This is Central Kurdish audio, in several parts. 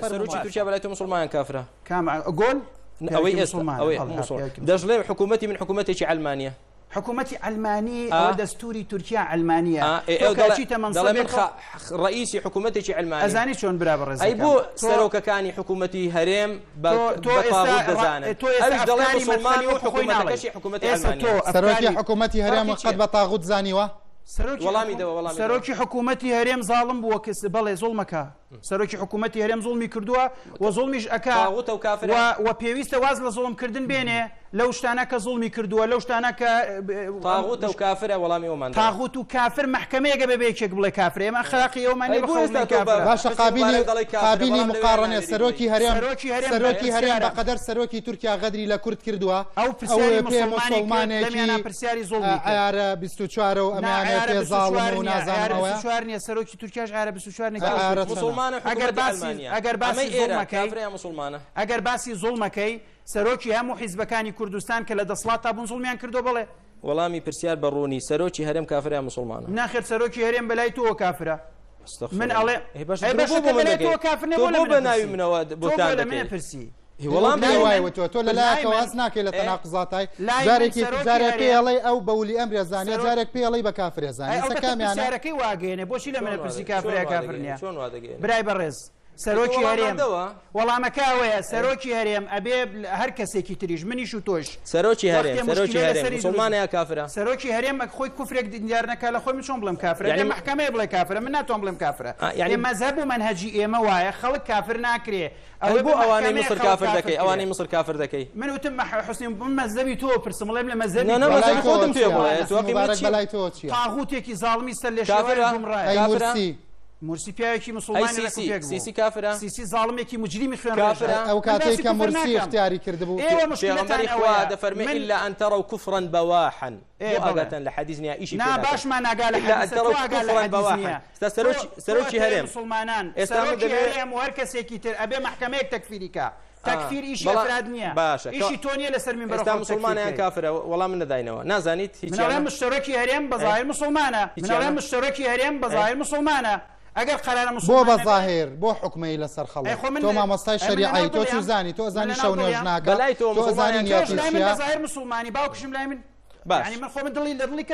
سەرروکی تورکیا بەلای تۆ مسلمان کافرە کام گۆل ئەوەی ئێستا دەژڵێ حکوومەتتی من حکوومەتێکی ئەلمانیا حکوومەتی ئەلمانی دەستوری تورکیا ئەلمانیا ڕئیسی حکوومەتێکی ئەلمان ئەزانی چۆن برا ڕێز بۆ سەرۆکەکانی حکوومەتی هەرێم دەڵێ حکوومەتی حکوومەتی هەرێمە قەت بە تاغوت زانیوە سەرۆکی حکوومەتتی هەرێم زاڵم بووە کەس بەڵێ زۆڵمەکە سەرۆکی حکوومەتتی هەرێم زۆڵمی کردووە و زۆڵمیش ئەکوتە و پێویستە واز لە زۆڵمکردن بێنێ لەو شتانە کە زوڵمی کردووە لەو شتانە کە تاغوت و کافرە وەڵامی ئەومان تاغوت و کافر محکمەیەگە بە بێکێک بڵێ کافرێ ئەمە خراقی ئەومان باشە قابلی قابلی مقارنێ سەرۆکی هەرێمۆکی هەرێمۆکی هەرێم بەقدر سەرۆکی تورکیا غەدری لە کورد کردووە ئەو پرسیمانێکیانە پرسیاری زۆڵ ئارە 24وارە و ئەمانێ زاڵ و نازانەوە چوارنیە سەرۆکی تورکیاش ئارە 24 مسلمانە ئەگەر باسی ئێرە کافرەیە مسلمانە ئەگەر باسی زوڵ مەکەی سەرۆکی هەموو حیزبەکانی کوردستان کە لە دەسڵات تا بنزڵمیان کردو بڵێ وەڵامی پرسیار بە ڕوونی سەرۆکی هەرم کافریا مسلمان ناخر سەرۆکی هەرێم بەلای تۆ کافرە من ئەڵێ بە ناوی منەوە بۆ پرسی هیوەڵام وایوەوە تۆ لە لایەکە واز ناکەی لە تەناق زاتای جارێکی جارێک پێڵی ئەو بەولی ئەم رێزانانی جارێک پێڵی بە کافرێزانانی سەکامیانەکەی واگەێنێ بۆشی لە منە پرسی کافریا کافرنیە برای بەڕێز. سەرۆکی هەرێمەوە وەڵامەکەوەیە سەرۆکی هەرێم ئەبێ هەر کەسێکی تریش منیش و تۆش سەرۆکی هەرێم سەرۆکی هەرێم سڵمانەیە کافرە سەرۆکی هەرێمە خۆی کوفرێک دیارنەکە لە خۆی چۆن بڵم کافرە لە محکمێ بڵێ کافرە من ناتۆم بڵم کافرە یعنی مەزەب و منهەجی ئێمە وایە خەڵک کافر ناکرێ ئەو بۆ ئەوانەی مسر کافر دەکەی ئەوانەی مسر کافر دەکەی من وتم حوسین بم مەزەبی تۆ پرسمڵێم لە مەزەبی خۆتم تێ بڵێ تاغوتێکی زاڵمی سەر لێ شافر مرسی پیاوێکی مسلمانسی کافرا سیسی زاڵمێکی مجرمی خوێنەو کاتێککە مرسی اختیاری کردبوو ئێوە دەفەرمە إلا أن تروا كفرا بواحا مؤبة لحديثنا إيش نا باش ما نقال إلا أن تروا كفرا بواحا سروش سروشي هرم مسلمانان سروشي هرم وهركسيكي تر أبي محكمة تكفيرك تكفير ئیشی ئەفرادنیە باشە ئیشی تۆنیە لەسەر من بەستا مسلمانیان کافرە وەڵام منەداینەوە نازانیت هیچ مشتەرەکی هەرێم بەزای مسلمانە هیچ مشتەرەکی هەرێم بەزای مسلمانە ئەگەر قرارە بۆ بە ظاهر بۆ حکومەی لەسەر خەڵ تۆ مامەستای شریعی تۆ چی زانی تۆ زانی شەو نوێژناکە لای تۆ زانی ظاهر مسلمانی باوکشم لای من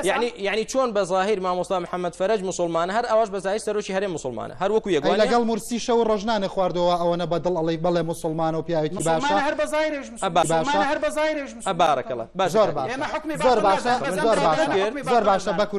ینی ینی چۆن بە ظاهیر مامۆستا محەممەد فەرج مسلمان هەر ئەوش بە زای سەرۆکی هەرێ مسلمانە هەروەکو یەک لەگەڵ مرسی شەو ڕۆژنانە خواردەوە ئەوەنە بەدڵ ئەڵی بڵێ مسلمانە و پیاوێکی باشە هەر بەزارێژ باشە زۆر باشە زۆر باشە بەکو